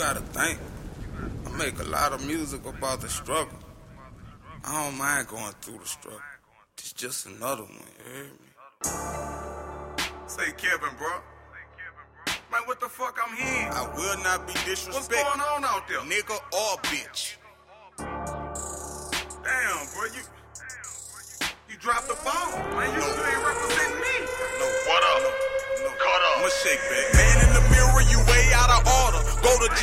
gotta think. I make a lot of music about the struggle. I don't mind going through the struggle. It's just another one, you hear me? Say Kevin, bro. Man, what the fuck I'm here? I will not be disrespectful. What's going on out there? Nigga or bitch. Damn, bro, you you dropped the ball. Man, you still ain't representing me. No. What up? No. Cut up. I'ma shake back.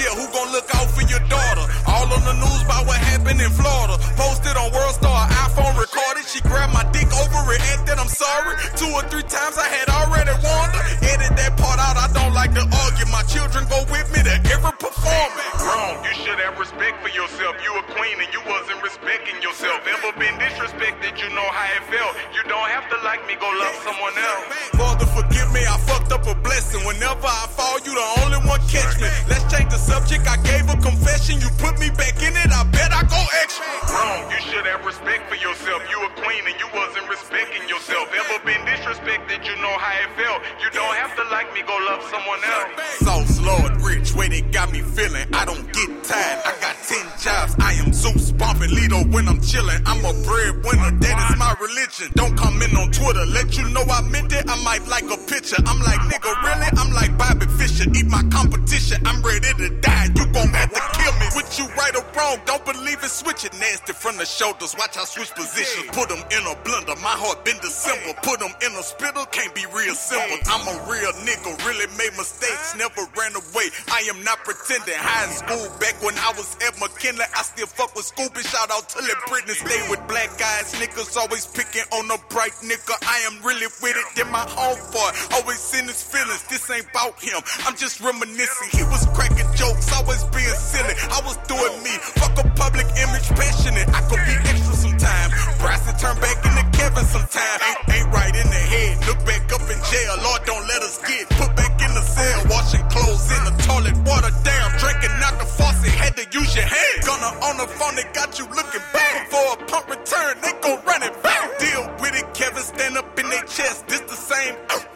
Jail, who gon' look out for your daughter? All on the news about what happened in Florida. Posted on World Star, iPhone recorded. She grabbed my dick over it, acted I'm sorry. Two or three times I had already warned her. Edit that part out, I don't like to argue. My children go with me to every performance. Wrong. You should have respect for yourself. You a queen and you wasn't respecting yourself. Ever been disrespected, you know how it felt. You don't have to like me, go love someone else. Father, forgive me, I fucked up a blessing. Whenever I how it felt. You don't have to like me, go love someone else. Sauce Lord Rich, way they got me feeling. I don't get tired. I got 10 jobs. I am Zeus, bumping Lido when I'm chilling. I'm a breadwinner, that is my religion. Don't comment on Twitter, let you know I meant it. I might like a picture. I'm like, nigga, really? I'm like Bobby Fischer. Eat my competition. I'm ready to die. Right or wrong, don't believe it. Switch it nasty from the shoulders. Watch I switch positions. Put them in a blender. My heart been December. Put them in a spittle. Can't be real simple. I'm a real nigga. Really made mistakes. Never ran away. I am not pretending. High school back when I was at McKinley. I still fuck with Scoopy. Shout out to Lil Britney. Stay with black guys. Niggas always picking on a bright nigga. I am really with it. Then my homeboy always in his feelings. This ain't about him. I'm just reminiscing. He was cracking jokes. Looking back. For a pump return. They gon' run it back. Deal with it. Kevin stand up in their chest. This the same.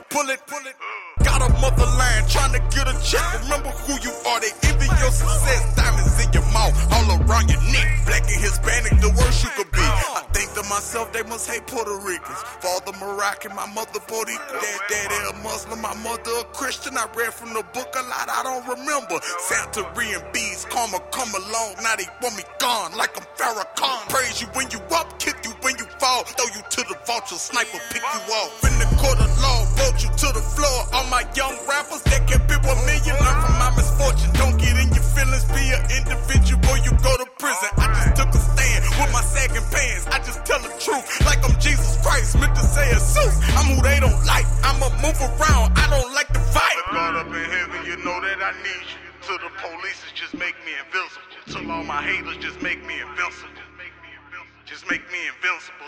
Pull it. Pull it. Got a motherland trying to get a check. Remember who you are. They envy your success. Diamonds in your mouth, all around your neck. Black and Hispanic, the worst you could be. I think to myself, they must hate Puerto Ricans. Father Moroccan, my mother Puerto. Dad, daddy a Muslim, my mother a Christian. I read from the book a lot, I don't remember. Santeria and bees, karma come along. Now they want me gone like I'm Farrakhan. Praise you when you up, kick you when you fall. Throw you to the vulture, sniper pick you off. In the court of law, vote you to the floor. All my young rappers that can be one million. Learn from my misfortune. Don't get in your feelings, be an individual. You go to prison. I just took a stand with my sagging pants. I just tell the truth like I'm Jesus Christ. Meant to say a suit. I'm who they don't like. I'ma move around. Invincible. To all my haters, just make me invincible. Just make me invincible.